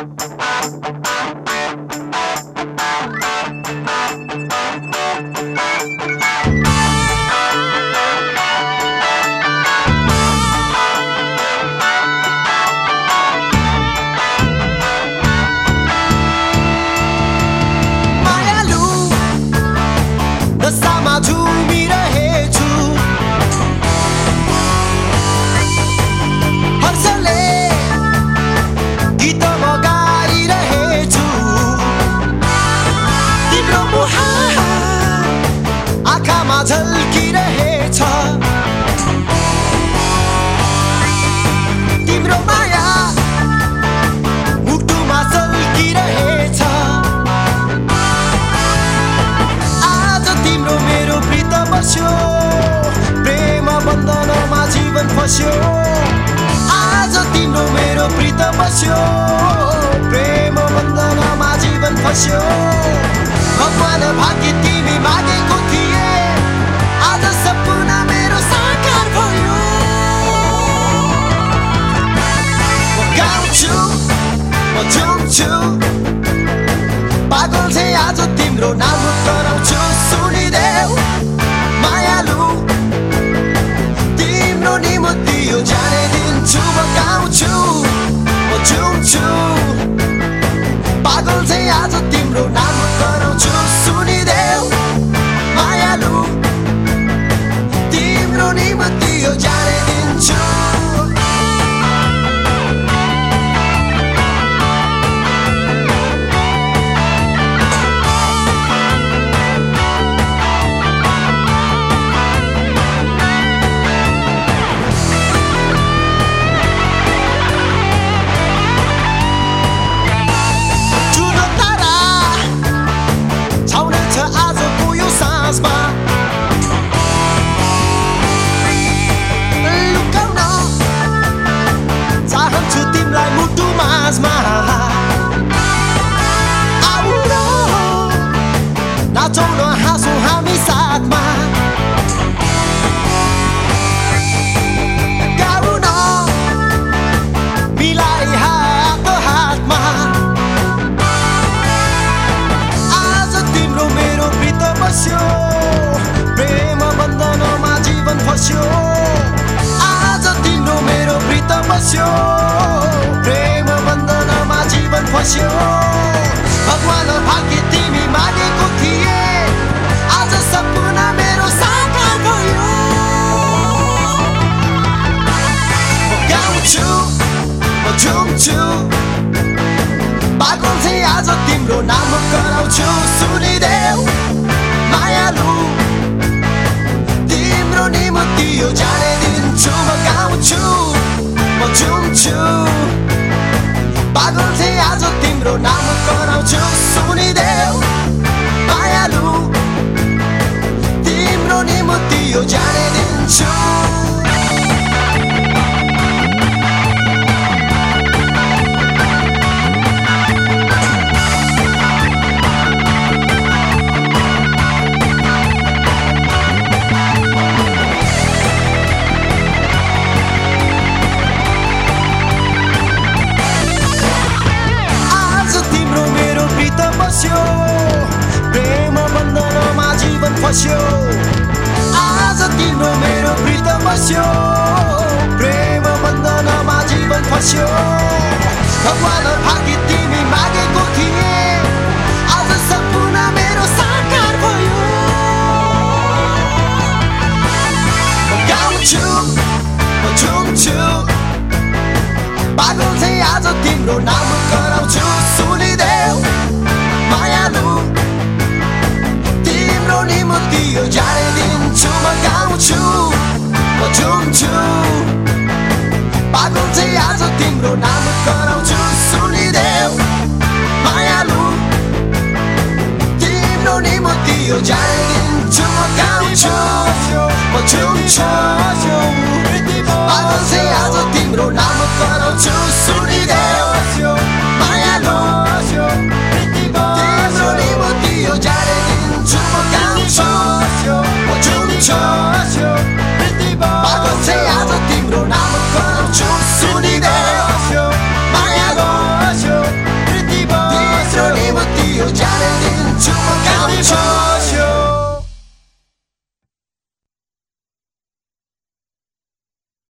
Música बस्यो आज तिम्रो मेरो प्रित बस्यो। प्रेम बन्धनमा जीवन फस्यो। भगवान भाग्य तिमी मागेको थिए। आज सपना मेरो साकार भयो। गाउँछु म झुम्छु पागल चाहिँ आज तिम्रो नाम कराउँछु सुनिदेऊ फस्यो आज तिम्रो मेरो प्रित बस्यो प्रेम बन्धनमा जीवन फस्यो भगवान भाग्य तिमी मागेको थिए आज सपना मेरो साकार भयो गाउँछु म झुम्छु पागल चाहिँ आज तिम्रो नाम कराउँछु सुनिदेऊ आज तिम्रो नाम कराउँछु सुनिदेऊ फस्यो आज तिम्रो मेरो प्रित बस्यो प्रेम बन्धनमा जीवन फस्यो भगवान भाग्य तिमी मागेको थिए आज सपना मेरो साकार भयो गाउँछु झुम्छु पागल चाहिँ आज तिम्रो नाम झुम्छु पागल चाहिँ आज तिम्रो नाम कराउँछु सुनिदेऊ मायालु तिम्रो निम्ति यो जाने दिन्छु म गाउँछु म झुम्छु